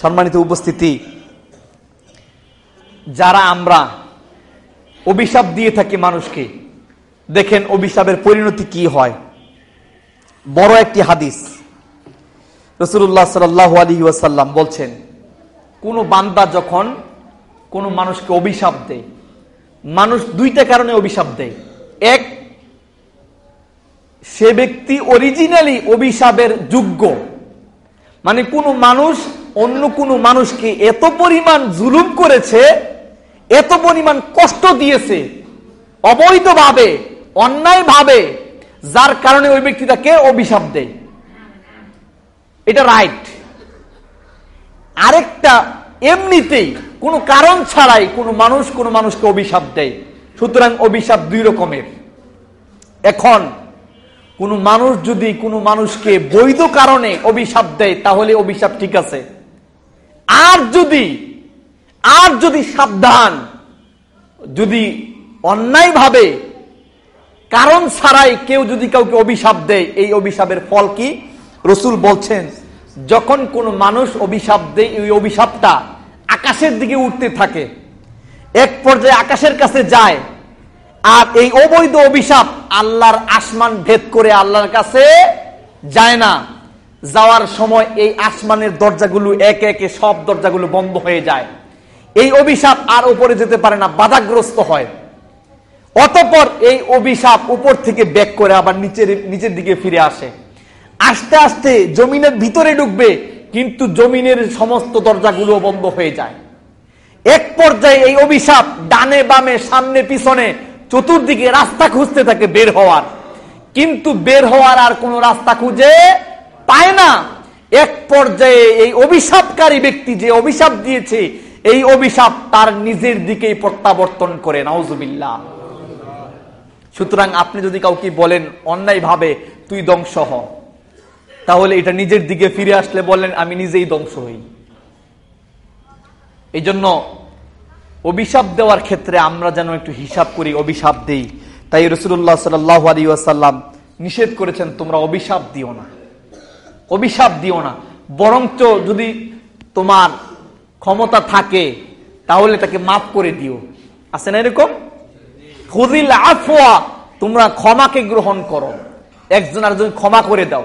সম্মানিত উপস্থিতি, যারা আমরা অভিশাপ দিয়ে থাকি মানুষকে, দেখেন অভিশাপের পরিণতি কি হয়। বড় একটি হাদিস রসুল্লাহ সাল আলী ওয়াসাল্লাম বলছেন, কোন বান্দা যখন কোনো মানুষকে অভিশাপ দেয়, মানুষ দুইটা কারণে অভিশাপ দেয়। এক, সে ব্যক্তি অরিজিনালি অভিশাপের যোগ্য। মানে কোনো মানুষ অন্য কোনো মানুষকে এত পরিমাণ জুলুম করেছে, এত পরিমাণ কষ্ট দিয়েছে, অবৈধভাবে, অন্যায়ভাবে, যার কারণে ওই ব্যক্তি তাকে অভিশাপ দেয়। এটা রাইট আরেকটা, এমনিতেই কোনো কারণ ছাড়াই কোনো মানুষ কোনো মানুষকে অভিশাপ দেয়। সুতরাং অভিশাপ দুই রকমের। এখন, কোনো মানুষ যদি কোনো মানুষকে বৈধ কারণে অভিশাপ দেয়, তাহলে অভিশাপ ঠিক আছে। আর যদি আর যদি সাবধান, যদি অন্যায়ভাবে, কারণ ছাড়াই কেউ যদি কাউকে অভিশাপ দেয়, এই অভিশাপের ফল কি? রসুল বলছেন, যখন কোনো মানুষ অভিশাপ দেয়, এই অভিশাপটা আকাশের দিকে উঠতে থাকে, এক পর্যায়ে আকাশের কাছে যায়, আর এই অবৈধ অভিশাপ আল্লাহর আসমান ভেদ করে আল্লাহর কাছে যায় না। যাওয়ার সময় এই আসমানের দরজাগুলো একে একে সব দরজাগুলো বন্ধ হয়ে যায়। এই অভিশাপ আর উপরে যেতে পারে না, বাধাগ্রস্ত হয়। অতপর এই অভিশাপ উপর থেকে ব্যাক করে আবার নিচের নিচের দিকে ফিরে আসে। আস্তে আস্তে জমিনের ভিতরে ঢুকবে, কিন্তু জমিনের সমস্ত দরজাগুলো বন্ধ হয়ে যায়। এক পর্যায়ে এই অভিশাপ ডানে বামে, সামনে পিছনে, চতুর্দিকে রাস্তা খুঁজতে থাকে বের হওয়ার। কিন্তু বের হওয়ার আর কোন রাস্তা খুঁজে পায় না। এক পর্যায়ে এই অভিশাপকারী ব্যক্তি যে অভিশাপ দিয়েছে, এই অভিশাপ তার নিজের দিকেই প্রত্যাবর্তন করে নাউজুবিল্লা সুতরাং আপনি যদি কাউকে বলেন, অন্যায় ভাবে তুই ধ্বংস হ, তাহলে এটা নিজের দিকে ফিরে আসলে বলেন আমি নিজেই ধ্বংস হই। এই জন্য অভিশাপ দেওয়ার ক্ষেত্রে আমরা যেন একটু হিসাব করি, অভিশাপ দেই। তাই রসুল্লাহ সাল্লাম নিষেধ করেছেন, তোমরা অভিশাপ দিও না। অভিশাপ দিও না। বরঞ্চ যদি তোমার ক্ষমতা থাকে, তাহলে তাকে মাফ করে দিও। আছে না এরকম? খুদিল আফওয়া, তোমরা ক্ষমাকে গ্রহণ করো। একজন আরেকজন ক্ষমা করে দাও।